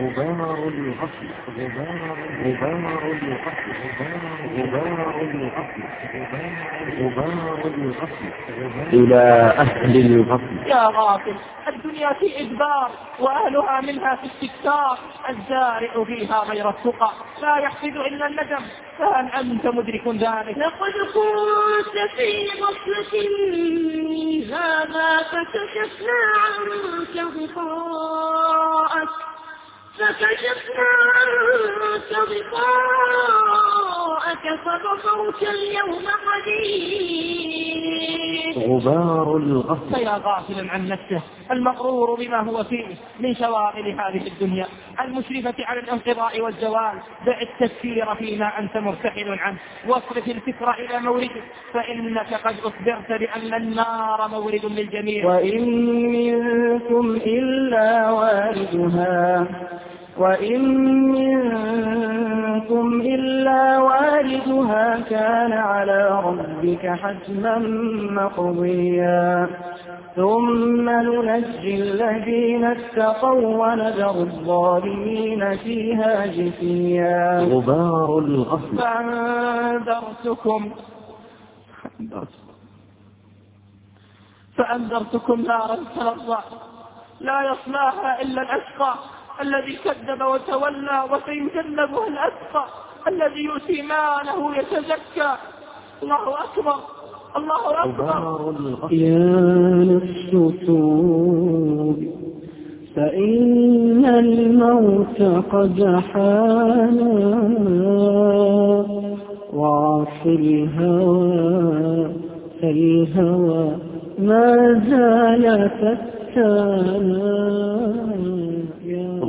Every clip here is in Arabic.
غبار الغفل غبار غبار غبار الغفل غبار إلى أهل الغفل يا غافل الدنيا في إدبار وأهلها منها في استكثار الزارع فيها غير التقى لا يحفظ إلا الندم فهل أنت مدرك ذلك؟ لقد كنت في غفلة من هذا فكشفنا عنك غطاءك فكشفنا عنك غطاءك فبصرك اليوم حديد غبار الغفل فيا غافلا عن نفسه المغرور بما هو فيه من شواغل هذه الدنيا. المشرفة على الانقضاء والزوال دع التفكير فيما أنت مرتحل عنه. واصرف الفكر إلى موردك فإنك قد أخبرت بأن النار مورد للجميع. وإن منكم إلا واردها. وإن منكم إلا واردها كان على ربك حتما مقضيا ثم ننجي الذين اتقوا ونذر الظالمين فيها جثيا غبار الغفل فأنذرتكم فأنذرتكم نارا تلظى لا يصلاها إلا الأشقى الذي كذب وتولى وسيجنبه الأتقى الذي يؤتي ماله يتزكى. الله أكبر الله أكبر. يا نفس توبي فإن الموت قد حانا وعص الهوى فالهوى ما زال فتانا.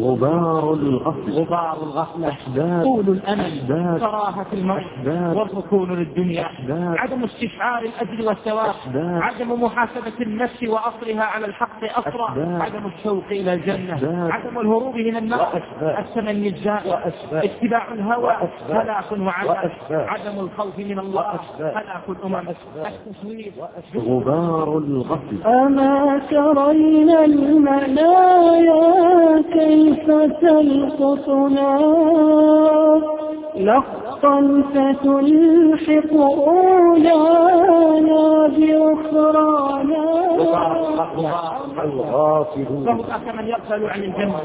غبار الغفل غبار الغفلة. أحباب طول الأمل أحباب كراهة الموت أحباب والركون للدنيا. أحباب عدم استشعار الأجر والثواب. عدم محاسبة النفس وأصلها على الحق أحباب عدم الشوق إلى الجنة. عدم الهروب من النار. التمني وأسباب اتباع الهوى. هلاك وعذاب عدم الخوف من الله. هلاك الأمم. التسويف. غبار الغفل أما ترين المنايا كيف تلقطنا لقا فتلحق أولانا بأخرانا فهناك من يغفل عن الجنة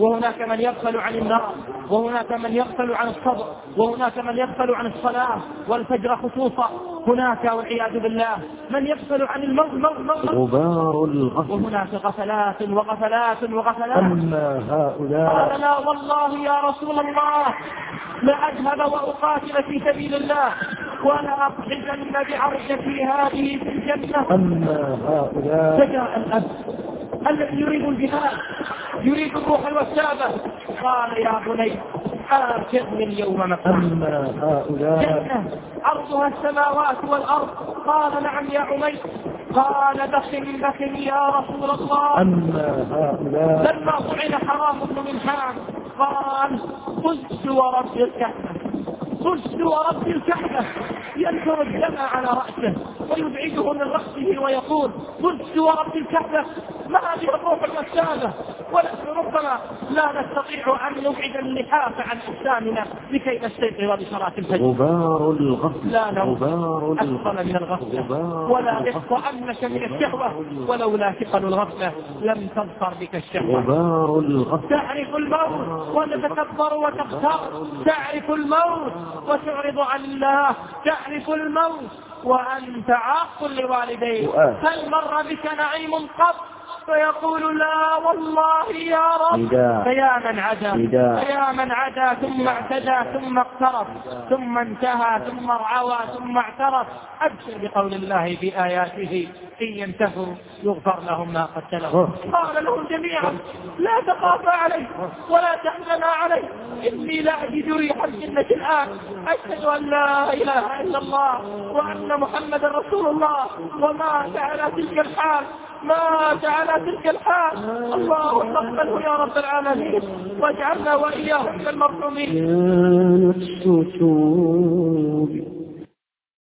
وهناك من يغفل عن النار وهناك من يغفل عن الصبر وهناك من يغفل عن الصلاة والفجر خصوصا. هناك والعياذ بالله من يغفل عن الموت موت موت موت. غبار الغفل وهناك غفلات وغفلات وغفلات. أما هؤلاء قال لا والله يا رسول الله لأذهب وأقاتل في سبيل الله. ولا أضحكن بعرشتي هذه في الجنة. أما هؤلاء فجاء الأب الذي يريد الجهاد يريد الروح الوسابة. قال يا بني آخذني اليوم مكة أما هؤلاء جنة عرضها السماوات والأرض. قال نعم يا عمير قال بخن بخن يا رسول الله. أما هؤلاء لما طعن حرام بن منحان قال قلت ورب الكعبة. قلت ورب الكعبة. ينثر الدم على رأسه. ويبعده من رأسه ويقول قلت ورب الكعبة ما هذه الروح الوسامة ونحن ربما لا نستطيع أن نبعد اللحاف عن أجسامنا لكي نستيقظ بصلاة الفجر. غبار الغفل لا نوم غبار أثقل من الغفلة ولا الغفل. رفق أنك من الشهوة ولولا ثقل الغفلة لم تظفر بك الشهوة. غبار الغفل تعرف الموت وتتكبر وتختار تعرف الموت وتعرض عن الله. تعرف الموت وأنت عاق لوالديك سؤال. هل مر بك نعيم قط فيقول لا والله يا رب. فيا من عدا. فيا من عدا ثم اعتدى ثم اقترف ثم انتهى ثم رعوى ثم اعترف. أبشر بقول الله في اياته إن ينتهوا يغفر لهم ما قد سلف. قال لهم جميعا لا تخافا عليه ولا تحزنا عليه إني لا أجد ريح الجنه الآن. أشهد أن لا إله إلا الله وأن محمدا رسول الله. ومات على تلك الحال. مات على تلك الحال. اللهم اقبله يا رب العالمين. واجعلنا واياه من المرحومين يا نفس توبي.